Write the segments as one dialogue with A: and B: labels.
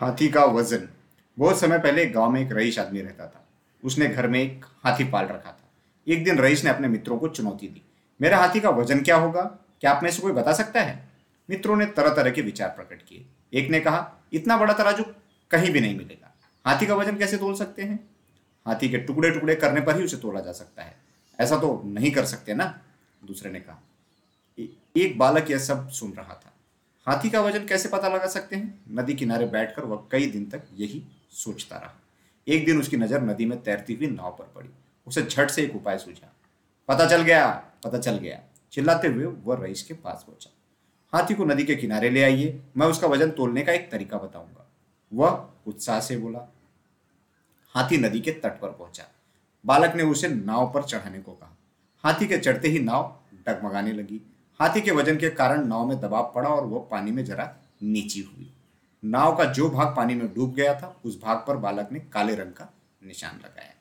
A: हाथी का वज़न। बहुत समय पहले गाँव में एक रईस आदमी रहता था। उसने घर में एक हाथी पाल रखा था। एक दिन रईस ने अपने मित्रों को चुनौती दी। मेरा हाथी का वज़न क्या होगा? क्या आप में से कोई बता सकता है? मित्रों ने तरह तरह के विचार प्रकट किए। एक ने कहा, इतना बड़ा तराजू कहीं भी नहीं मिलेगा। हाथी का वज़न कैसे तोल सकते हैं? हाथी के टुकड़े टुकड़े करने पर ही उसे तोला जा सकता है। ऐसा तो नहीं कर सकते ना? दूसरे ने कहा एक बालक यह सब सुन रहा था। हाथी का वज़न कैसे पता लगा सकते हैं? नदी किनारे बैठकर वह कई दिन तक यही सोचता रहा। एक दिन उसकी नज़र नदी में तैरती हुई नाव पर पड़ी। उसे झट से एक उपाय सूझा। पता चल गया, पता चल गया। चिल्लाते हुए वह रईस के पास पहुँचा। हाथी को नदी के किनारे ले आइए, मैं उसका वज़न तोलने का एक तरीका बताऊँगा। वह उत्साह से बोला। हाथी नदी के तट पर पहुँचा। बालक ने उसे नाव पर चढ़ाने को कहा। हाथी के चढ़ते ही नाव डगमगाने लगी। हाथी के वज़न के कारण नाव में दबाव पड़ा और वह पानी में जरा नीची हुई। नाव का जो भाग पानी में डूब गया था, उस भाग पर बालक ने काले रंग का निशान लगाया।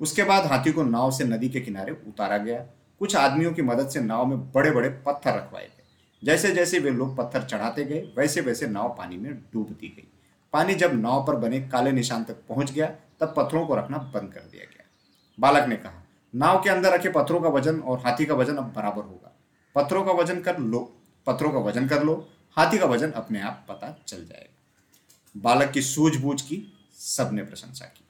A: उसके बाद हाथी को नाव से नदी के किनारे उतारा गया। कुछ आदमियों की मदद से नाव में बड़े बड़े पत्थर रखवाए गए। जैसे जैसे वे लोग पत्थर चढ़ाते गए वैसे वैसे नाव पानी में डूबती गई। पानी जब नाव पर बने काले निशान तक पहुँच गया, तब पत्थरों को रखना बंद कर दिया गया। बालक ने कहा नाव के अंदर रखे पत्थरों का वज़न और हाथी का वज़न अब बराबर होगा। पत्थरों का वज़न कर लो, पत्थरों का वज़न कर लो, हाथी का वज़न अपने आप पता चल जाएगा। बालक की सूझबूझ की सबने प्रशंसा की।